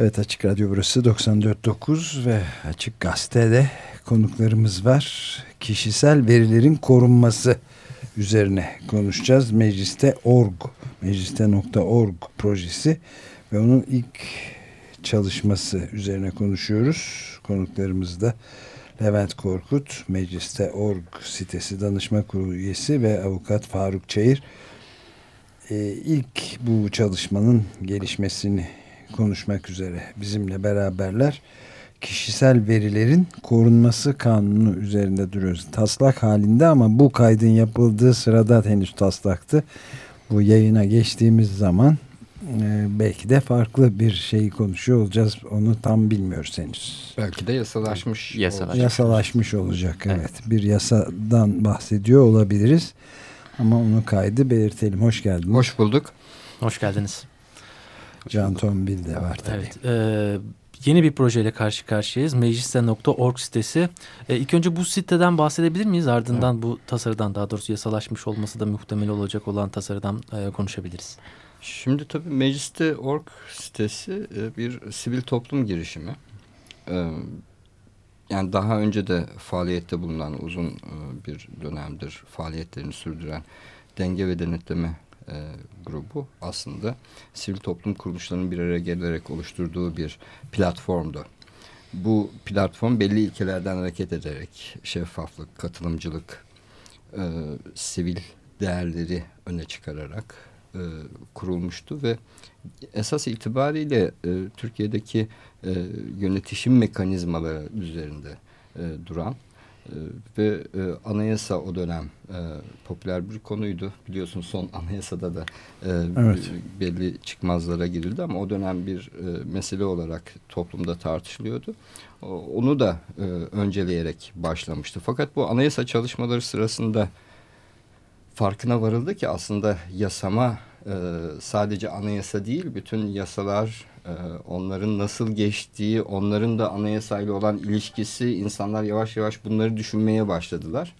Evet Açık Radyo burası 94.9 ve Açık Gazete'de konuklarımız var. Kişisel verilerin korunması üzerine konuşacağız. Mecliste org, mecliste.org projesi ve onun ilk çalışması üzerine konuşuyoruz. Konuklarımız da Levent Korkut, Mecliste Org sitesi danışma kurulu üyesi ve avukat Faruk Çayır. Ee, ilk bu çalışmanın gelişmesini konuşmak üzere bizimle beraberler. Kişisel verilerin korunması kanunu üzerinde duruyoruz. Taslak halinde ama bu kaydın yapıldığı sırada henüz taslaktı. Bu yayına geçtiğimiz zaman e, belki de farklı bir şey konuşuyor olacağız. Onu tam bilmiyoruz henüz. Belki de yasalaşmış. Yasalaşmış, yasalaşmış olacak. Evet. evet. Bir yasadan bahsediyor olabiliriz. Ama onu kaydı belirtelim. Hoş geldiniz. Hoş bulduk. Hoş geldiniz. Can Tombil de var tabii. Evet. E, yeni bir projeyle karşı karşıyayız. Mecliste.org sitesi. E, ilk önce bu siteden bahsedebilir miyiz? Ardından evet. bu tasarıdan daha doğrusu yasalaşmış olması da muhtemel olacak olan tasarıdan e, konuşabiliriz. Şimdi tabii Mecliste.org sitesi e, bir sivil toplum girişimi. E, yani daha önce de faaliyette bulunan uzun e, bir dönemdir faaliyetlerini sürdüren denge ve denetleme e, grubu aslında sivil toplum kuruluşlarının bir araya gelerek oluşturduğu bir platformdu. Bu platform belli ilkelerden hareket ederek şeffaflık, katılımcılık, e, sivil değerleri öne çıkararak e, kurulmuştu ve esas itibariyle e, Türkiye'deki e, yönetişim mekanizmaları üzerinde e, duran ve e, anayasa o dönem e, popüler bir konuydu. Biliyorsun son anayasada da e, evet. belli çıkmazlara girildi ama o dönem bir e, mesele olarak toplumda tartışılıyordu. O, onu da e, önceleyerek başlamıştı. Fakat bu anayasa çalışmaları sırasında farkına varıldı ki aslında yasama e, sadece anayasa değil bütün yasalar ee, onların nasıl geçtiği, onların da anayasayla olan ilişkisi insanlar yavaş yavaş bunları düşünmeye başladılar.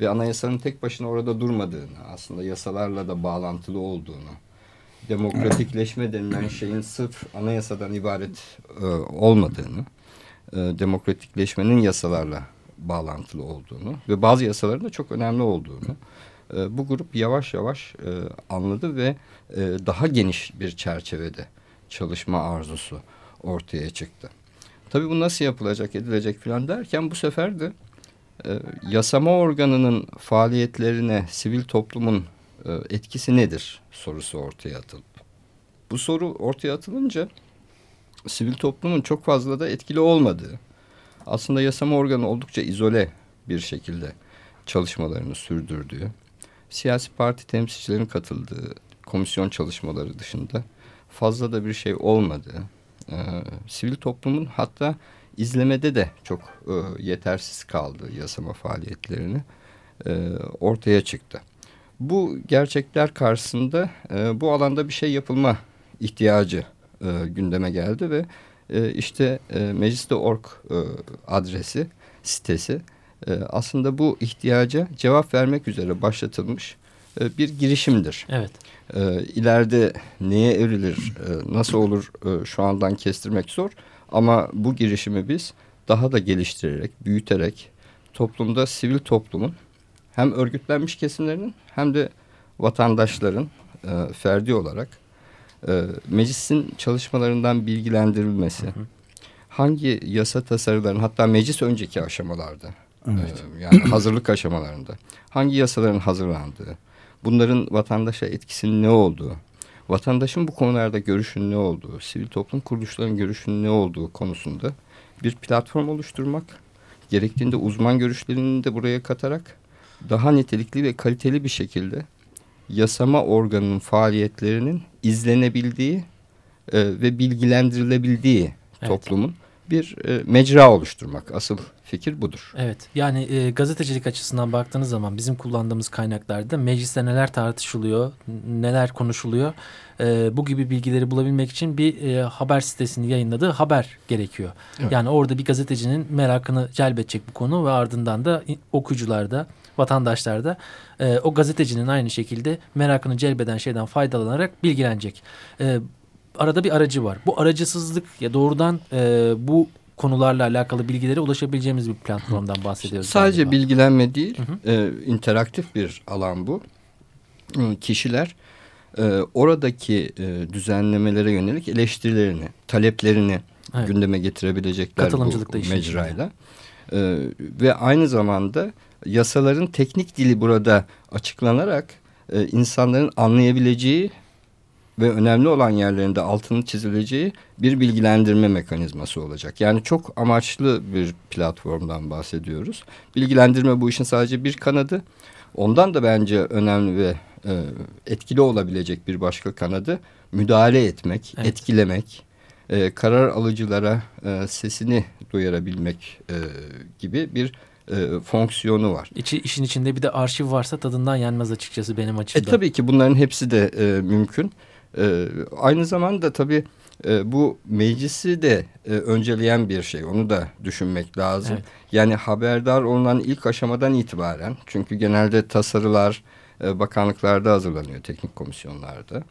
Ve anayasanın tek başına orada durmadığını, aslında yasalarla da bağlantılı olduğunu, demokratikleşme denilen şeyin sırf anayasadan ibaret e, olmadığını, e, demokratikleşmenin yasalarla bağlantılı olduğunu ve bazı yasaların da çok önemli olduğunu e, bu grup yavaş yavaş e, anladı ve e, daha geniş bir çerçevede çalışma arzusu ortaya çıktı. Tabii bu nasıl yapılacak, edilecek filan derken bu sefer de e, yasama organının faaliyetlerine sivil toplumun e, etkisi nedir sorusu ortaya atıldı. Bu soru ortaya atılınca sivil toplumun çok fazla da etkili olmadığı, aslında yasama organı oldukça izole bir şekilde çalışmalarını sürdürdüğü, siyasi parti temsilcilerin katıldığı komisyon çalışmaları dışında fazla da bir şey olmadı. E, sivil toplumun hatta izlemede de çok e, yetersiz kaldı yasama faaliyetlerini e, ortaya çıktı. Bu gerçekler karşısında e, bu alanda bir şey yapılma ihtiyacı e, gündeme geldi ve e, işte e, Mecliste.org e, adresi, sitesi e, aslında bu ihtiyaca cevap vermek üzere başlatılmış e, bir girişimdir. Evet. E, ileride neye evrilir, e, nasıl olur e, şu andan kestirmek zor. Ama bu girişimi biz daha da geliştirerek, büyüterek toplumda sivil toplumun hem örgütlenmiş kesimlerinin hem de vatandaşların e, ferdi olarak e, meclisin çalışmalarından bilgilendirilmesi, hı hı. hangi yasa tasarıların hatta meclis önceki aşamalarda, evet. e, yani hazırlık aşamalarında hangi yasaların hazırlandığı, bunların vatandaşa etkisinin ne olduğu, vatandaşın bu konularda görüşünün ne olduğu, sivil toplum kuruluşlarının görüşünün ne olduğu konusunda bir platform oluşturmak, gerektiğinde uzman görüşlerini de buraya katarak daha nitelikli ve kaliteli bir şekilde yasama organının faaliyetlerinin izlenebildiği e, ve bilgilendirilebildiği evet. toplumun bir e, mecra oluşturmak. Asıl fikir budur. Evet yani e, gazetecilik açısından baktığınız zaman bizim kullandığımız kaynaklarda mecliste neler tartışılıyor, neler konuşuluyor e, bu gibi bilgileri bulabilmek için bir e, haber sitesinin yayınladığı haber gerekiyor. Evet. Yani orada bir gazetecinin merakını celbedecek bu konu ve ardından da okuyucularda vatandaşlar da e, o gazetecinin aynı şekilde merakını celbeden şeyden faydalanarak bilgilenecek. E, arada bir aracı var. Bu aracısızlık ya doğrudan e, bu konularla alakalı bilgilere ulaşabileceğimiz bir platformdan bahsediyoruz. Sadece galiba. bilgilenme değil, Hı hı. e, interaktif bir alan bu. E, Kişiler e, oradaki e, düzenlemelere yönelik eleştirilerini, taleplerini Evet. gündeme getirebilecekler bu mecrayla. E, ve aynı zamanda yasaların teknik dili burada açıklanarak e, insanların anlayabileceği ve önemli olan yerlerinde altını çizileceği bir bilgilendirme mekanizması olacak. Yani çok amaçlı bir platformdan bahsediyoruz. Bilgilendirme bu işin sadece bir kanadı. Ondan da bence önemli ve e, etkili olabilecek bir başka kanadı müdahale etmek, Evet. etkilemek, e, karar alıcılara e, sesini duyurabilmek e, gibi bir e, fonksiyonu var. İçi, işin içinde bir de arşiv varsa tadından yenmez açıkçası benim E açımdan. tabii ki bunların hepsi de e, mümkün. E, aynı zamanda tabii e, bu meclisi de e, önceleyen bir şey. Onu da düşünmek lazım. Evet. Yani haberdar olunan ilk aşamadan itibaren çünkü genelde tasarılar e, bakanlıklarda hazırlanıyor teknik komisyonlarda.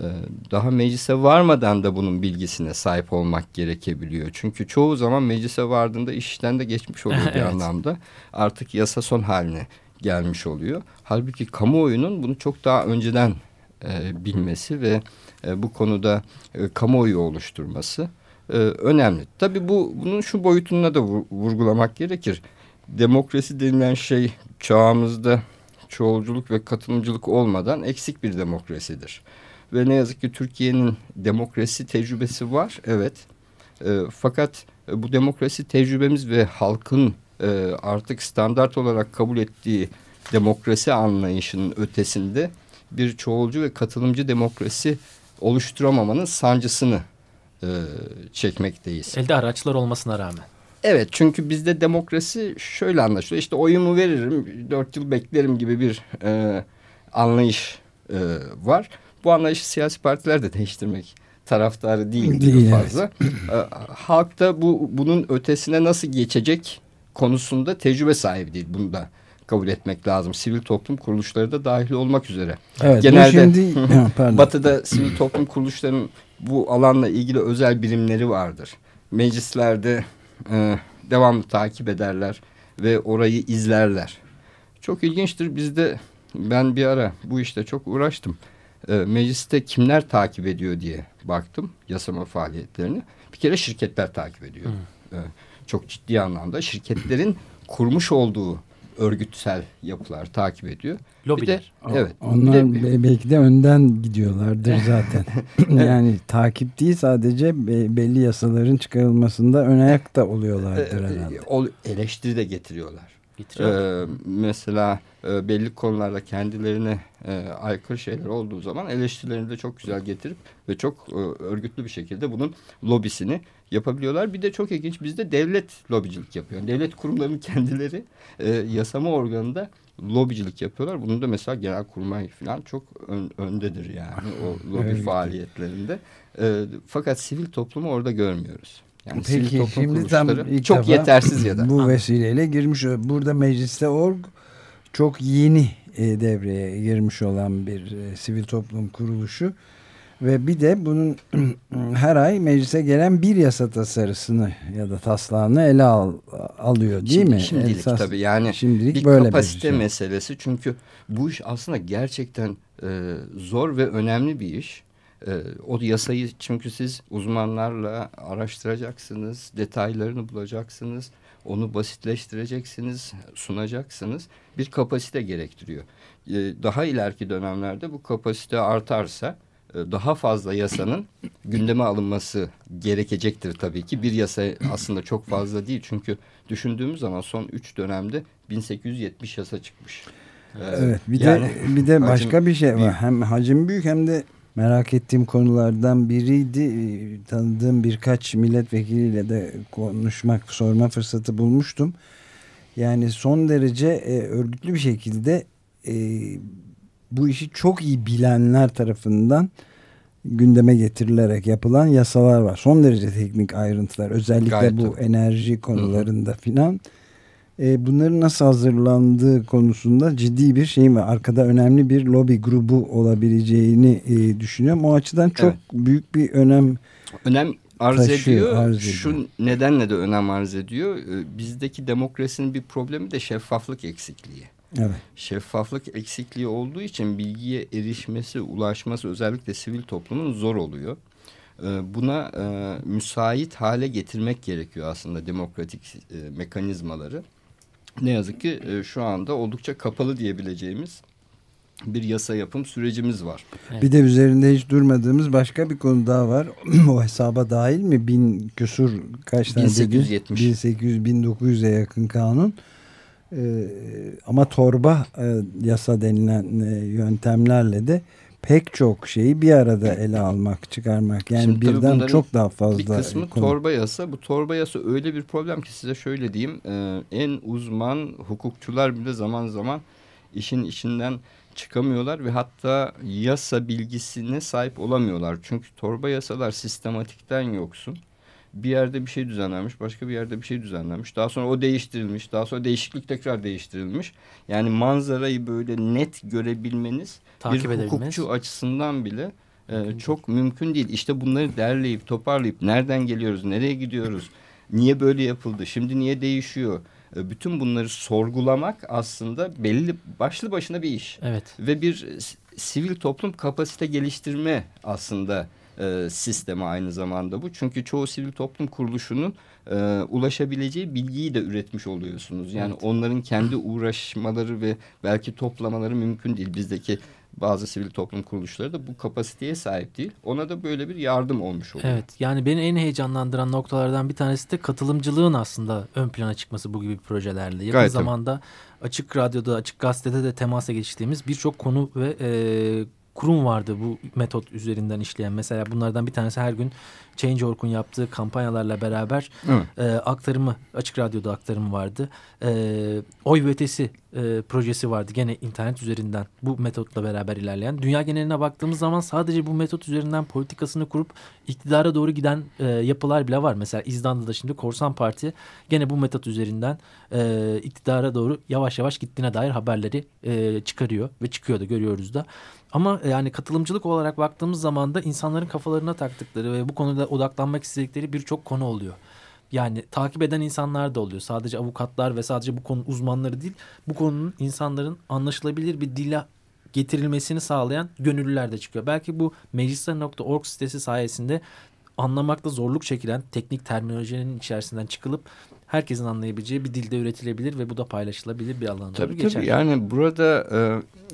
E, daha meclise varmadan da bunun bilgisine sahip olmak gerekebiliyor. Çünkü çoğu zaman meclise vardığında iş işten de geçmiş oluyor bir Evet. anlamda. Artık yasa son haline gelmiş oluyor. Halbuki kamuoyunun bunu çok daha önceden e, bilmesi ve e, bu konuda e, kamuoyu oluşturması e, önemli. Tabii bu bunun şu boyutuna da vur- vurgulamak gerekir. Demokrasi denilen şey çağımızda çoğulculuk ve katılımcılık olmadan eksik bir demokrasidir. Ve ne yazık ki Türkiye'nin demokrasi tecrübesi var, evet. E, fakat e, bu demokrasi tecrübemiz ve halkın e, artık standart olarak kabul ettiği demokrasi anlayışının ötesinde bir çoğulcu ve katılımcı demokrasi oluşturamamanın sancısını e, çekmekteyiz. Elde araçlar olmasına rağmen. Evet çünkü bizde demokrasi şöyle anlaşılıyor. İşte oyumu veririm, dört yıl beklerim gibi bir e, anlayış e, var. Bu anlayışı siyasi partiler de değiştirmek taraftarı değil, Değil, evet. fazla. E, halk da bu bunun ötesine nasıl geçecek konusunda tecrübe sahibi değil. Bunu da kabul etmek lazım. Sivil toplum kuruluşları da dahil olmak üzere. Evet, Genelde- şimdi. Batı'da sivil toplum kuruluşlarının bu alanla ilgili özel birimleri vardır. Meclislerde e, devamlı takip ederler ve orayı izlerler. Çok ilginçtir. Bizde ben bir ara bu işte çok uğraştım. E, mecliste kimler takip ediyor diye baktım yasama faaliyetlerini. Bir kere şirketler takip ediyor. E, çok ciddi anlamda şirketlerin kurmuş olduğu örgütsel yapılar takip ediyor. Bir de Lobiler. evet. Onlar bir de- be- belki de önden gidiyorlardır zaten. yani takip değil sadece be- belli yasaların çıkarılmasında ön ayak da oluyorlardır E, herhalde. e, o eleştiri de getiriyorlar. Getiriyor. Ee, mesela e, belli konularda kendilerine e, aykırı şeyler olduğu zaman eleştirilerini de çok güzel getirip ve çok e, örgütlü bir şekilde bunun lobisini yapabiliyorlar. Bir de çok ilginç bizde devlet lobicilik yapıyor. Devlet kurumlarının kendileri e, yasama organında lobicilik yapıyorlar. Bunun da mesela genelkurmay falan çok ön- öndedir yani o lobi Örgütlü. faaliyetlerinde. E, fakat sivil toplumu orada görmüyoruz. Yani Peki şimdi tam ilk çok defa yetersiz ya da. bu vesileyle girmiş. Burada mecliste org çok yeni e, devreye girmiş olan bir e, sivil toplum kuruluşu ve bir de bunun her ay meclise gelen bir yasa tasarısını ya da taslağını ele al, alıyor değil Şimdi- mi? Şimdilik Esas- tabii yani şimdilik bir böyle kapasite bir şey. meselesi çünkü bu iş aslında gerçekten e, zor ve önemli bir iş. E, o yasayı çünkü siz uzmanlarla araştıracaksınız, detaylarını bulacaksınız, onu basitleştireceksiniz, sunacaksınız. Bir kapasite gerektiriyor. E, daha ileriki dönemlerde bu kapasite artarsa daha fazla yasanın gündeme alınması gerekecektir tabii ki. Bir yasa aslında çok fazla değil çünkü düşündüğümüz zaman son üç dönemde 1870 yasa çıkmış. Evet bir yani de bir de hacim başka bir şey var. Hem hacim büyük hem de merak ettiğim konulardan biriydi. Ee, Tanıdığım birkaç milletvekiliyle de konuşmak, sorma fırsatı bulmuştum. Yani son derece e, örgütlü bir şekilde e, bu işi çok iyi bilenler tarafından gündeme getirilerek yapılan yasalar var. Son derece teknik ayrıntılar. Özellikle Gayet bu tabii. enerji konularında filan. e, bunların nasıl hazırlandığı konusunda ciddi bir şey var. Arkada önemli bir lobi grubu olabileceğini e, düşünüyorum. O açıdan çok evet. büyük bir önem önem arz taşıyor, ediyor. Arz ediyor. Şu nedenle de önem arz ediyor. E, bizdeki demokrasinin bir problemi de şeffaflık eksikliği. Evet. Şeffaflık eksikliği olduğu için bilgiye erişmesi, ulaşması özellikle sivil toplumun zor oluyor. Ee, buna e, müsait hale getirmek gerekiyor aslında demokratik e, mekanizmaları. Ne yazık ki e, şu anda oldukça kapalı diyebileceğimiz bir yasa yapım sürecimiz var. Evet. Bir de üzerinde hiç durmadığımız başka bir konu daha var. o hesaba dahil mi? Bin küsur kaç tane 1870. 1800 1900'e yakın kanun. Ee, ama torba e, yasa denilen e, yöntemlerle de pek çok şeyi bir arada ele almak, çıkarmak. Yani Şimdi birden çok daha fazla. Bir kısmı konu. torba yasa. Bu torba yasa öyle bir problem ki size şöyle diyeyim. E, en uzman hukukçular bile zaman zaman işin içinden çıkamıyorlar ve hatta yasa bilgisine sahip olamıyorlar. Çünkü torba yasalar sistematikten yoksun bir yerde bir şey düzenlenmiş, başka bir yerde bir şey düzenlenmiş. Daha sonra o değiştirilmiş, daha sonra değişiklik tekrar değiştirilmiş. Yani manzarayı böyle net görebilmeniz Takip bir hukukçu açısından bile e, çok mümkün değil. İşte bunları derleyip toparlayıp nereden geliyoruz, nereye gidiyoruz, niye böyle yapıldı, şimdi niye değişiyor? E, bütün bunları sorgulamak aslında belli başlı başına bir iş. Evet. Ve bir sivil toplum kapasite geliştirme aslında e, sistemi aynı zamanda bu. Çünkü çoğu sivil toplum kuruluşunun e, ulaşabileceği bilgiyi de üretmiş oluyorsunuz. Yani evet. onların kendi uğraşmaları ve belki toplamaları mümkün değil. Bizdeki bazı sivil toplum kuruluşları da bu kapasiteye sahip değil. Ona da böyle bir yardım olmuş oluyor. Evet yani beni en heyecanlandıran noktalardan bir tanesi de katılımcılığın aslında ön plana çıkması bu gibi projelerle. Yakın Gayet zamanda tabii. Açık Radyo'da, Açık Gazete'de de temasa geçtiğimiz birçok konu ve e, kurum vardı bu metot üzerinden işleyen. Mesela bunlardan bir tanesi her gün Change.org'un yaptığı kampanyalarla beraber e, aktarımı, Açık Radyo'da aktarımı vardı. E, oy ve ötesi e, projesi vardı gene internet üzerinden bu metotla beraber ilerleyen. Dünya geneline baktığımız zaman sadece bu metot üzerinden politikasını kurup iktidara doğru giden e, yapılar bile var. Mesela İzlanda'da şimdi Korsan Parti gene bu metot üzerinden e, iktidara doğru yavaş yavaş gittiğine dair haberleri e, çıkarıyor ve çıkıyor da görüyoruz da. Ama yani katılımcılık olarak baktığımız zaman da insanların kafalarına taktıkları ve bu konuda odaklanmak istedikleri birçok konu oluyor. Yani takip eden insanlar da oluyor. Sadece avukatlar ve sadece bu konu uzmanları değil. Bu konunun insanların anlaşılabilir bir dile getirilmesini sağlayan gönüllüler de çıkıyor. Belki bu meclisler.org sitesi sayesinde anlamakta zorluk çekilen teknik terminolojinin içerisinden çıkılıp herkesin anlayabileceği bir dilde üretilebilir ve bu da paylaşılabilir bir alana tabii, doğru geçer. Tabii yani burada e,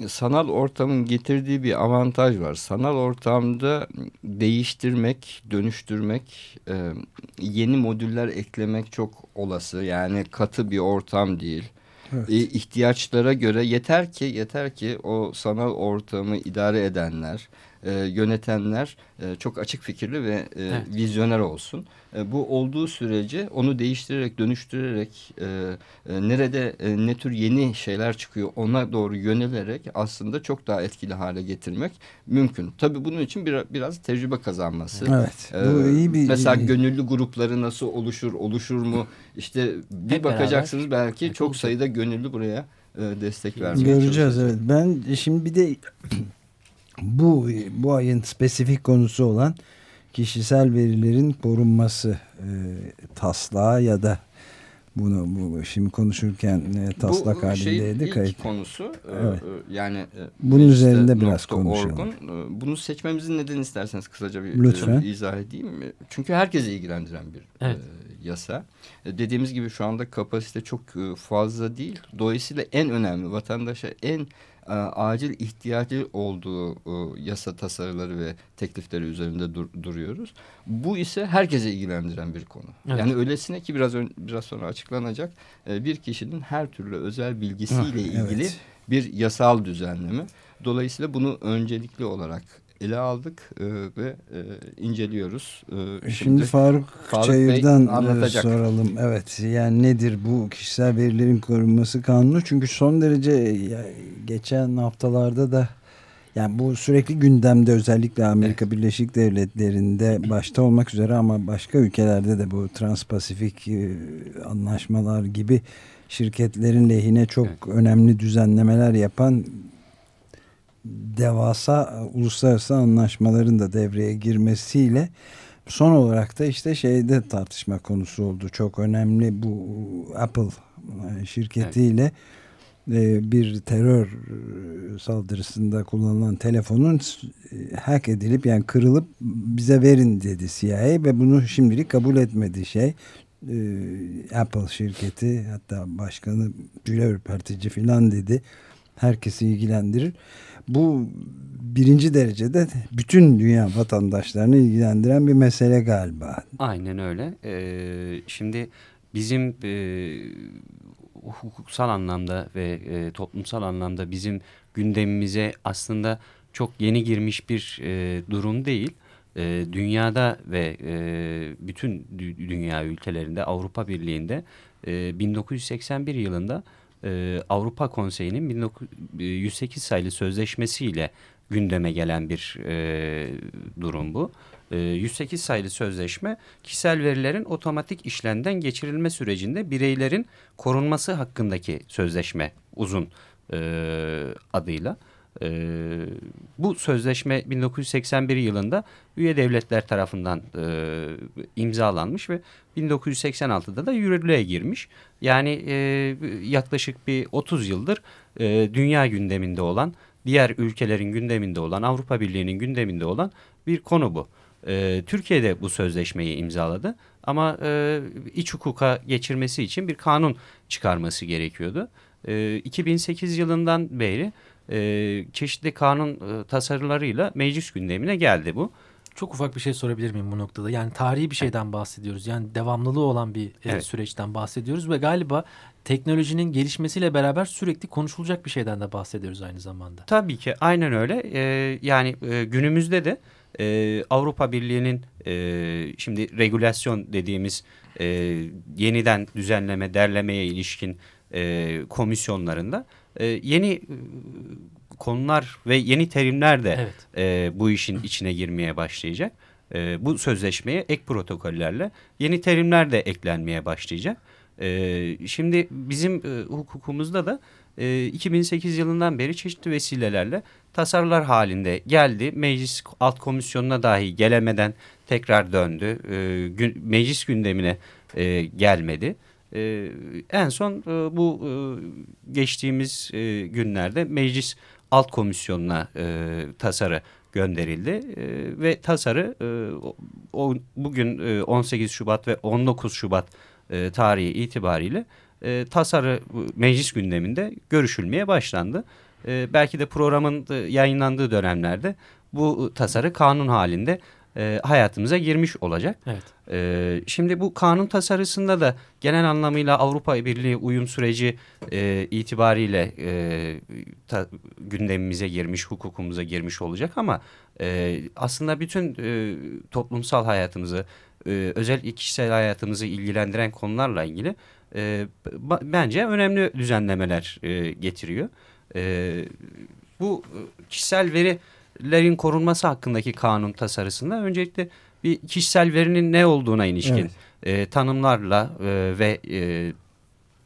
sanal ortamın getirdiği bir avantaj var. Sanal ortamda değiştirmek, dönüştürmek, e, yeni modüller eklemek çok olası. Yani katı bir ortam değil. Evet. E, ihtiyaçlara göre yeter ki yeter ki o sanal ortamı idare edenler, e, yönetenler e, çok açık fikirli ve e, evet. vizyoner olsun. E, bu olduğu sürece onu değiştirerek, dönüştürerek e, e, nerede e, ne tür yeni şeyler çıkıyor ona doğru yönelerek aslında çok daha etkili hale getirmek mümkün. Tabii bunun için bir, biraz tecrübe kazanması. Evet. E, bu iyi bir mesela gönüllü grupları nasıl oluşur, oluşur mu? İşte bir Hep bakacaksınız beraber. belki çok sayıda gönüllü buraya e, destek vermeye Göreceğiz evet. Ben şimdi bir de bu bu ayın spesifik konusu olan kişisel verilerin korunması e, taslağı ya da bunu bu şimdi konuşurken e, taslak bu halindeydi ilk kayıt. konusu. E, evet. E, yani e, bunun üzerinde biraz konuşalım. Orgun, e, bunu seçmemizin nedeni isterseniz kısaca bir Lütfen. E, izah edeyim. Çünkü herkesi ilgilendiren bir evet. e, yasa. E, dediğimiz gibi şu anda kapasite çok e, fazla değil. Dolayısıyla en önemli vatandaşa en e, acil ihtiyacı olduğu e, yasa tasarıları ve teklifleri üzerinde dur, duruyoruz. Bu ise herkese ilgilendiren bir konu. Evet. Yani öylesine ki biraz biraz sonra açıklanacak e, bir kişinin her türlü özel bilgisiyle ilgili evet. bir yasal düzenleme. Dolayısıyla bunu öncelikli olarak ele aldık e, ve e, inceliyoruz. E, şimdi, şimdi Faruk, Faruk Çayır'dan e, soralım. Evet yani nedir bu kişisel verilerin korunması kanunu? Çünkü son derece ya, geçen haftalarda da yani bu sürekli gündemde özellikle Amerika evet. Birleşik Devletleri'nde başta olmak üzere ama başka ülkelerde de bu Transpasifik e, anlaşmalar gibi şirketlerin lehine çok evet. önemli düzenlemeler yapan devasa uluslararası anlaşmaların da devreye girmesiyle son olarak da işte şeyde tartışma konusu oldu. Çok önemli bu Apple şirketiyle evet e, bir terör e, saldırısında kullanılan telefonun e, hack edilip yani kırılıp bize verin dedi CIA ve bunu şimdilik kabul etmedi şey. Apple şirketi hatta başkanı tüyler ürpertici filan dedi. Herkesi ilgilendirir. Bu birinci derecede bütün dünya vatandaşlarını ilgilendiren bir mesele galiba. Aynen öyle. Ee, şimdi bizim e, hukuksal anlamda ve e, toplumsal anlamda bizim gündemimize aslında çok yeni girmiş bir e, durum değil. E, dünyada ve e, bütün dünya ülkelerinde Avrupa Birliği'nde e, 1981 yılında e, Avrupa Konseyi'nin 108 sayılı sözleşmesiyle gündeme gelen bir e, durum bu. 108 ee, sayılı sözleşme kişisel verilerin otomatik işlemden geçirilme sürecinde bireylerin korunması hakkındaki sözleşme uzun e, adıyla. E, bu sözleşme 1981 yılında üye devletler tarafından e, imzalanmış ve 1986'da da yürürlüğe girmiş. Yani e, yaklaşık bir 30 yıldır e, dünya gündeminde olan, diğer ülkelerin gündeminde olan, Avrupa Birliği'nin gündeminde olan bir konu bu. E, Türkiye'de bu sözleşmeyi imzaladı ama e, iç hukuka geçirmesi için bir kanun çıkarması gerekiyordu. E, 2008 yılından beri e, çeşitli kanun e, tasarılarıyla meclis gündemine geldi bu. Çok ufak bir şey sorabilir miyim bu noktada? Yani tarihi bir şeyden bahsediyoruz. Yani devamlılığı olan bir e, evet. süreçten bahsediyoruz ve galiba teknolojinin gelişmesiyle beraber sürekli konuşulacak bir şeyden de bahsediyoruz aynı zamanda. Tabii ki aynen öyle. Ee, yani e, günümüzde de e, Avrupa Birliği'nin e, şimdi regülasyon dediğimiz e, yeniden düzenleme, derlemeye ilişkin e, komisyonlarında e, yeni e, konular ve yeni terimler de evet. e, bu işin içine girmeye başlayacak. E, bu sözleşmeye ek protokollerle yeni terimler de eklenmeye başlayacak. E, şimdi bizim e, hukukumuzda da e, 2008 yılından beri çeşitli vesilelerle tasarılar halinde geldi. Meclis alt komisyonuna dahi gelemeden tekrar döndü. E, gün, meclis gündemine e, gelmedi. E, en son e, bu e, geçtiğimiz e, günlerde meclis alt komisyonuna e, tasarı gönderildi e, ve tasarı e, o, bugün e, 18 Şubat ve 19 Şubat e, tarihi itibariyle e, tasarı meclis gündeminde görüşülmeye başlandı. E, belki de programın yayınlandığı dönemlerde bu tasarı kanun halinde e, hayatımıza girmiş olacak. Evet. E, şimdi bu kanun tasarısında da genel anlamıyla Avrupa Birliği uyum süreci e, itibariyle e, ta, gündemimize girmiş, hukukumuza girmiş olacak ama e, aslında bütün e, toplumsal hayatımızı, e, özel kişisel hayatımızı ilgilendiren konularla ilgili e, bence önemli düzenlemeler e, getiriyor. E, bu kişisel verilerin korunması hakkındaki kanun tasarısında öncelikle bir kişisel verinin ne olduğuna ilişkin evet. e, tanımlarla e, ve e,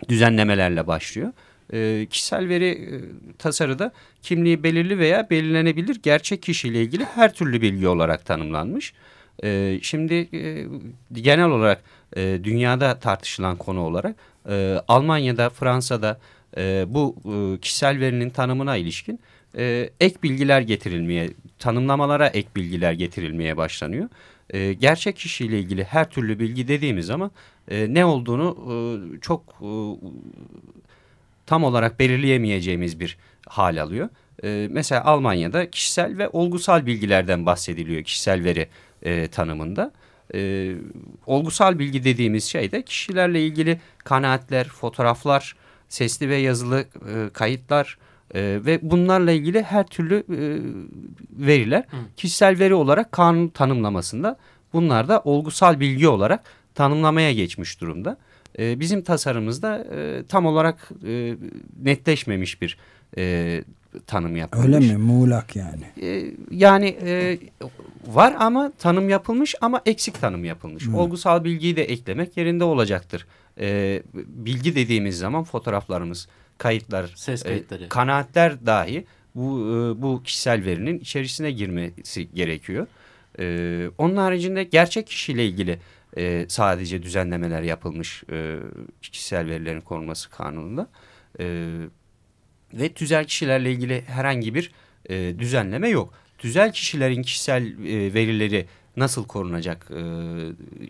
düzenlemelerle başlıyor. E, kişisel veri e, tasarıda kimliği belirli veya belirlenebilir gerçek kişiyle ilgili her türlü bilgi olarak tanımlanmış. E, şimdi e, genel olarak e, dünyada tartışılan konu olarak e, Almanya'da, Fransa'da e, bu e, kişisel verinin tanımına ilişkin e, ek bilgiler getirilmeye, tanımlamalara ek bilgiler getirilmeye başlanıyor. E, gerçek kişiyle ilgili her türlü bilgi dediğimiz zaman e, ne olduğunu e, çok e, tam olarak belirleyemeyeceğimiz bir hal alıyor. E, mesela Almanya'da kişisel ve olgusal bilgilerden bahsediliyor kişisel veri e, tanımında. E, olgusal bilgi dediğimiz şey de kişilerle ilgili kanaatler, fotoğraflar, sesli ve yazılı e, kayıtlar e, ve bunlarla ilgili her türlü e, veriler Hı. kişisel veri olarak kanun tanımlamasında bunlar da olgusal bilgi olarak tanımlamaya geçmiş durumda. E, bizim tasarımızda e, tam olarak e, netleşmemiş bir e, tanım yapılmış. Öyle mi? Muğlak yani. E, yani e, var ama tanım yapılmış ama eksik tanım yapılmış. Hı. Olgusal bilgiyi de eklemek yerinde olacaktır. E, bilgi dediğimiz zaman fotoğraflarımız, kayıtlar, Ses e, kayıtları. kanaatler dahi bu e, bu kişisel verinin içerisine girmesi gerekiyor. E, onun haricinde gerçek kişiyle ilgili e, sadece düzenlemeler yapılmış e, kişisel verilerin korunması kanununda. E, ve tüzel kişilerle ilgili herhangi bir e, düzenleme yok. Tüzel kişilerin kişisel e, verileri nasıl korunacak? E,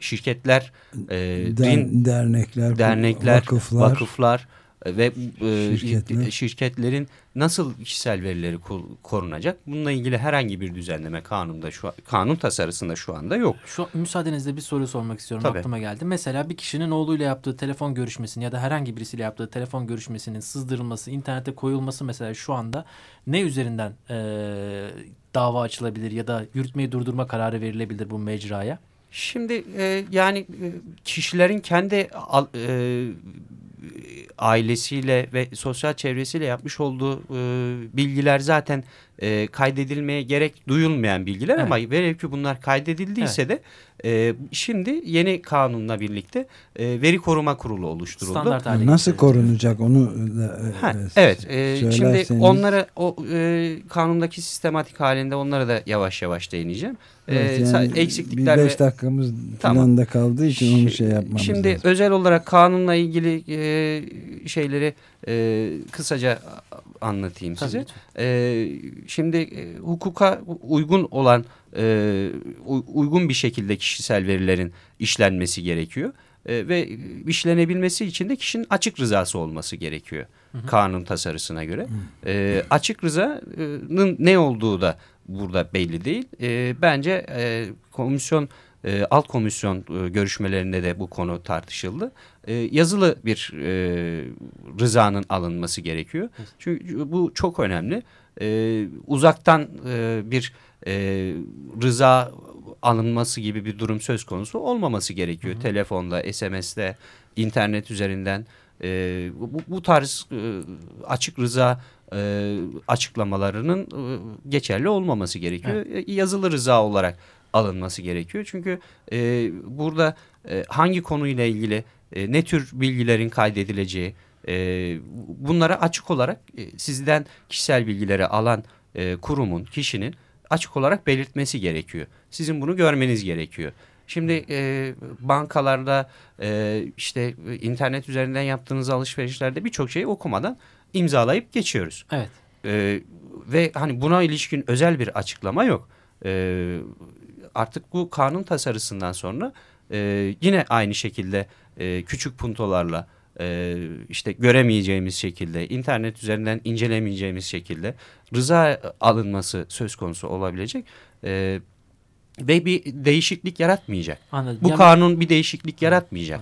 şirketler, e, Der- rin- dernekler, dernekler, vakıflar. vakıflar ve e, Şirketler. şirketlerin nasıl kişisel verileri ko- korunacak? Bununla ilgili herhangi bir düzenleme kanunda şu kanun tasarısında şu anda yok. Şu müsaadenizle bir soru sormak istiyorum. Tabii. Aklıma geldi. Mesela bir kişinin oğluyla yaptığı telefon görüşmesini ya da herhangi birisiyle yaptığı telefon görüşmesinin sızdırılması, internete koyulması mesela şu anda ne üzerinden eee, dava açılabilir ya da yürütmeyi durdurma kararı verilebilir bu mecraya? Şimdi e, yani e, kişilerin kendi e, ailesiyle ve sosyal çevresiyle yapmış olduğu e, bilgiler zaten e, kaydedilmeye gerek duyulmayan bilgiler Evet. ama velev ki bunlar kaydedildiyse de e, şimdi yeni kanunla birlikte e, veri koruma kurulu oluşturuldu. Standart hale Nasıl korunacak onu da, e, Ha, e, evet. e, şimdi onları o e, kanundaki sistematik halinde onlara da yavaş yavaş değineceğim. E, Evet, yani eksiklikler bir beş dakikamız Tamam. falan da kaldığı için onu şey yapmamız Şimdi lazım. özel olarak kanunla ilgili e, şeyleri e, kısaca anlatayım Tabii, size. E, şimdi e, hukuka uygun olan e, uygun bir şekilde kişisel verilerin işlenmesi gerekiyor. E, ve işlenebilmesi için de kişinin açık rızası olması gerekiyor kanun tasarısına göre. E, açık rızanın ne olduğu da burada belli değil. E, bence e, komisyon e, alt komisyon e, görüşmelerinde de bu konu tartışıldı. E, yazılı bir e, rızanın alınması gerekiyor. Çünkü bu çok önemli. E, uzaktan e, bir e, rıza alınması gibi bir durum söz konusu olmaması gerekiyor. Telefonda, SMS'te, internet üzerinden e, bu, bu tarz e, açık rıza e, açıklamalarının e, geçerli olmaması gerekiyor. E, Yazılı rıza olarak alınması gerekiyor. Çünkü e, burada e, hangi konuyla ilgili e, ne tür bilgilerin kaydedileceği e, bunlara açık olarak e, sizden kişisel bilgileri alan e, kurumun, kişinin açık olarak belirtmesi gerekiyor. Sizin bunu görmeniz gerekiyor. Şimdi e, bankalarda e, işte e, internet üzerinden yaptığınız alışverişlerde birçok şeyi okumadan imzalayıp geçiyoruz. Evet. Ee, ve hani buna ilişkin özel bir açıklama yok. Ee, artık bu kanun tasarısından sonra e, yine aynı şekilde e, küçük puntolarla e, işte göremeyeceğimiz şekilde internet üzerinden incelemeyeceğimiz şekilde rıza alınması söz konusu olabilecek e, ve bir değişiklik yaratmayacak. Anladım. Bu Yani- kanun bir değişiklik yaratmayacak.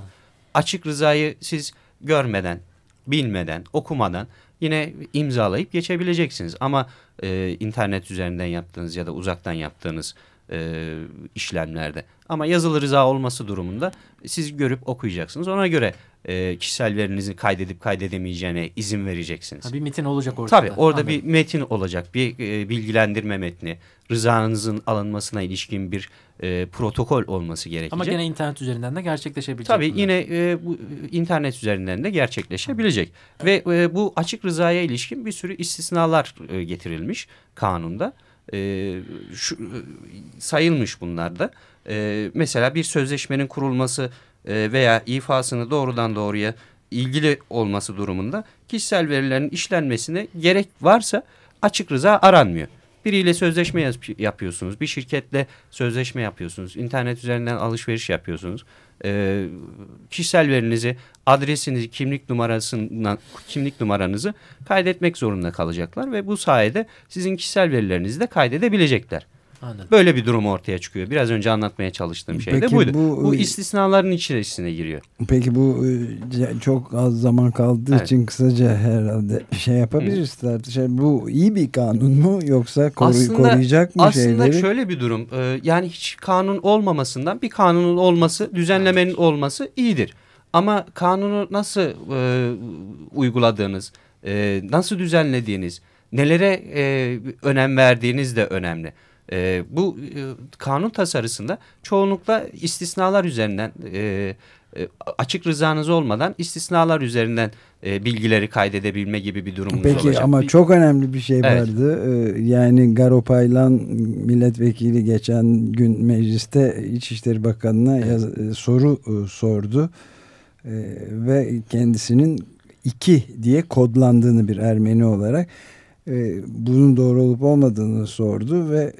Açık rızayı siz görmeden, bilmeden, okumadan yine imzalayıp geçebileceksiniz. Ama e, internet üzerinden yaptığınız ya da uzaktan yaptığınız e, işlemlerde. Ama yazılı rıza olması durumunda siz görüp okuyacaksınız. Ona göre e, kişisel verinizi kaydedip kaydedemeyeceğine izin vereceksiniz. Ha, bir metin olacak ortada. Tabii orada Anladım. bir metin olacak, bir e, bilgilendirme metni, rızanızın alınmasına ilişkin bir e, protokol olması gerekecek. Ama gene internet üzerinden de gerçekleşebilecek. Tabii bunlar. yine e, bu internet üzerinden de gerçekleşebilecek. Ve e, bu açık rızaya ilişkin bir sürü istisnalar e, getirilmiş kanunda. E, şu, e, sayılmış bunlar da. E, mesela bir sözleşmenin kurulması e, veya ifasını doğrudan doğruya ilgili olması durumunda kişisel verilerin işlenmesine gerek varsa açık rıza aranmıyor. Biriyle sözleşme yap- yapıyorsunuz, bir şirketle sözleşme yapıyorsunuz, internet üzerinden alışveriş yapıyorsunuz. Ee, kişisel verinizi, adresinizi, kimlik numarasından kimlik numaranızı kaydetmek zorunda kalacaklar ve bu sayede sizin kişisel verilerinizi de kaydedebilecekler. Anladım. Böyle bir durum ortaya çıkıyor. Biraz önce anlatmaya çalıştığım şey de Peki buydu. bu- Bu, istisnaların içerisine giriyor. Peki bu e, çok az zaman kaldığı Evet. için kısaca herhalde şey yapabiliriz tartışalım. Bu iyi bir kanun mu yoksa koru- Aslında- koruyacak mı Aslında şeyleri? şöyle bir durum. e, yani hiç kanun olmamasından bir kanunun olması, düzenlemenin olması iyidir. Ama kanunu nasıl e, uyguladığınız, e, nasıl düzenlediğiniz, nelere e, önem verdiğiniz de önemli. E, bu e, kanun tasarısında çoğunlukla istisnalar üzerinden e, e, açık rızanız olmadan istisnalar üzerinden e, bilgileri kaydedebilme gibi bir durumunuz Peki, olacak. Peki ama bir, çok önemli bir şey evet. vardı. Ee, yani Garopaylan milletvekili geçen gün mecliste İçişleri Bakanı'na evet. yaz, e, soru e, sordu. E, ve kendisinin iki diye kodlandığını bir Ermeni olarak e, bunun doğru olup olmadığını sordu ve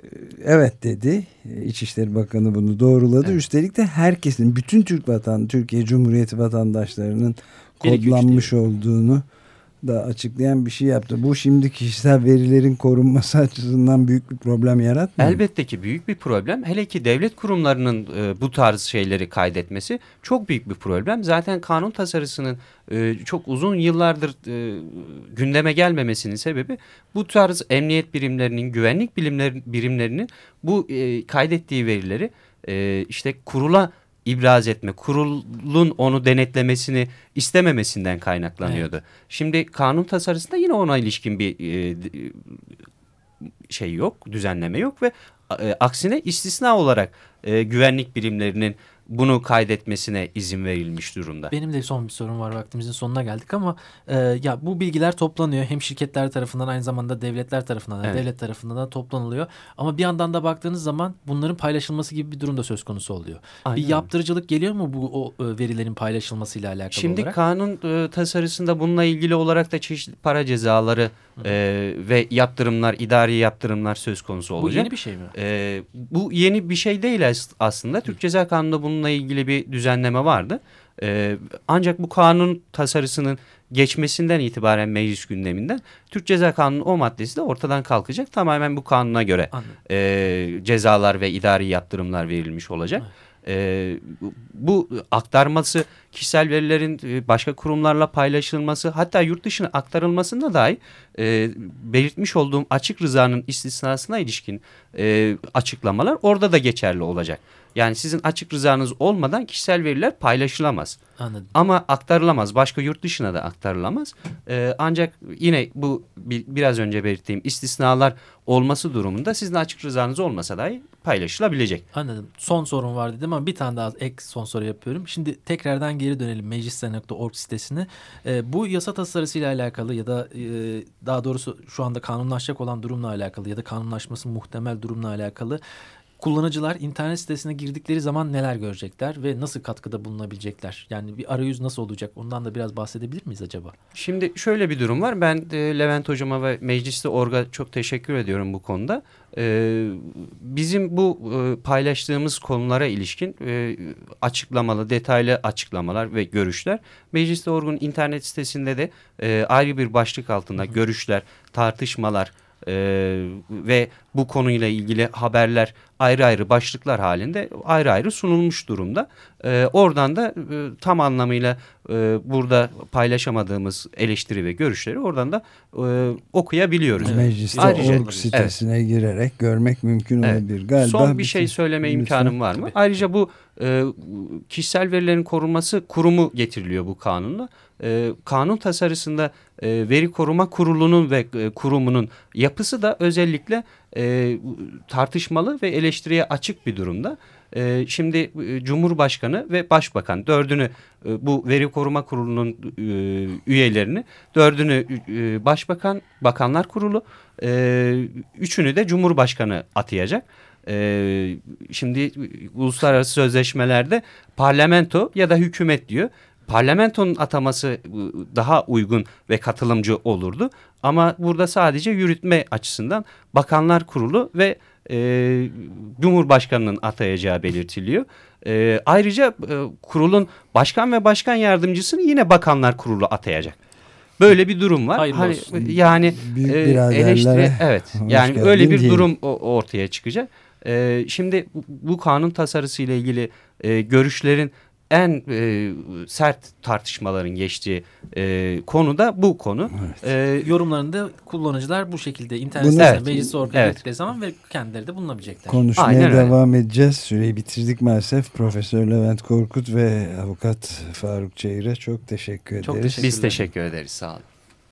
evet dedi. İçişleri Bakanı bunu doğruladı. Evet. Üstelik de herkesin, bütün Türk vatan, Türkiye Cumhuriyeti vatandaşlarının kodlanmış olduğunu da açıklayan bir şey yaptı. Bu şimdi kişisel verilerin korunması açısından büyük bir problem yaratmıyor Elbette ki büyük bir problem. Hele ki devlet kurumlarının e, bu tarz şeyleri kaydetmesi çok büyük bir problem. Zaten kanun tasarısının e, çok uzun yıllardır e, gündeme gelmemesinin sebebi bu tarz emniyet birimlerinin, güvenlik bilimler, birimlerinin bu e, kaydettiği verileri e, işte kurula ibraz etme, kurulun onu denetlemesini istememesinden kaynaklanıyordu. Evet. Şimdi kanun tasarısında yine ona ilişkin bir e, şey yok, düzenleme yok ve e, aksine istisna olarak e, güvenlik birimlerinin bunu kaydetmesine izin verilmiş durumda. Benim de son bir sorum var vaktimizin sonuna geldik ama e, ya bu bilgiler toplanıyor hem şirketler tarafından aynı zamanda devletler tarafından evet. devlet tarafından da toplanılıyor ama bir yandan da baktığınız zaman bunların paylaşılması gibi bir durum da söz konusu oluyor. Aynen. Bir yaptırıcılık geliyor mu bu o e, verilerin paylaşılmasıyla alakalı Şimdi olarak? kanun e, tasarısında bununla ilgili olarak da çeşitli para cezaları e, ve yaptırımlar, idari yaptırımlar söz konusu olacak. Bu yeni bir şey mi? E, bu yeni bir şey değil aslında. Türk Ceza Kanunu'nda bununla ilgili bir düzenleme vardı. E, ancak bu kanun tasarısının geçmesinden itibaren meclis gündeminden Türk Ceza Kanunu o maddesi de ortadan kalkacak. Tamamen bu kanuna göre e, cezalar ve idari yaptırımlar verilmiş olacak. Evet. E, bu aktarması kişisel verilerin e, başka kurumlarla paylaşılması hatta yurt dışına aktarılmasında dahi e, belirtmiş olduğum açık rızanın istisnasına ilişkin e, açıklamalar orada da geçerli olacak. Yani sizin açık rızanız olmadan kişisel veriler paylaşılamaz. Anladım. Ama aktarılamaz. Başka yurt dışına da aktarılamaz. Ee, ancak yine bu bir, biraz önce belirttiğim istisnalar olması durumunda sizin açık rızanız olmasa dahi paylaşılabilecek. Anladım. Son sorun var dedim ama bir tane daha ek son soru yapıyorum. Şimdi tekrardan geri dönelim meclisten.org sitesine. Ee, bu yasa tasarısıyla alakalı ya da e, daha doğrusu şu anda kanunlaşacak olan durumla alakalı ya da kanunlaşması muhtemel durumla alakalı kullanıcılar internet sitesine girdikleri zaman neler görecekler ve nasıl katkıda bulunabilecekler? Yani bir arayüz nasıl olacak? Ondan da biraz bahsedebilir miyiz acaba? Şimdi şöyle bir durum var. Ben e, Levent Hocama ve Mecliste Org'a çok teşekkür ediyorum bu konuda. E, bizim bu e, paylaştığımız konulara ilişkin e, açıklamalı, detaylı açıklamalar ve görüşler Mecliste Org'un internet sitesinde de e, ayrı bir başlık altında Hı görüşler, tartışmalar, ee, ve bu konuyla ilgili haberler ayrı ayrı başlıklar halinde ayrı ayrı sunulmuş durumda. Ee, oradan da e, tam anlamıyla e, burada paylaşamadığımız eleştiri ve görüşleri oradan da e, okuyabiliyoruz. Mecliste Ayrıca, org sitesine evet. girerek görmek mümkün evet. olabilir. Galiba Son bir şey söyleme imkanım var mı? Ayrıca bu e, kişisel verilerin korunması kurumu getiriliyor bu kanunla. E, kanun tasarısında e, veri koruma kurulunun ve e, kurumunun yapısı da özellikle e, tartışmalı ve eleştiriye açık bir durumda. E, şimdi e, Cumhurbaşkanı ve Başbakan dördünü e, bu veri koruma kurulunun e, üyelerini dördünü e, Başbakan Bakanlar Kurulu e, üçünü de Cumhurbaşkanı atayacak. Ee, şimdi uluslararası sözleşmelerde parlamento ya da hükümet diyor parlamentonun ataması daha uygun ve katılımcı olurdu. Ama burada sadece yürütme açısından bakanlar kurulu ve e, Cumhurbaşkanı'nın atayacağı belirtiliyor. E, ayrıca e, kurulun başkan ve başkan yardımcısını yine bakanlar kurulu atayacak. Böyle bir durum var. Hayırlı hani, olsun. Yani Büyük e, eleştiri evet. Yani öyle bir durum ortaya çıkacak. E, şimdi bu kanun tasarısı ile ilgili e, görüşlerin en e, sert tartışmaların geçtiği e, konu da bu konu. Evet. E, Yorumlarında kullanıcılar bu şekilde internet sitesine evet. meclis ortaya evet. zaman ve kendileri de bulunabilecekler. Konuşmaya Aynen devam öyle. edeceğiz. Süreyi bitirdik maalesef. Profesör Levent Korkut ve avukat Faruk Çeyre çok teşekkür ederiz. Çok Biz teşekkür ederiz. Sağ olun.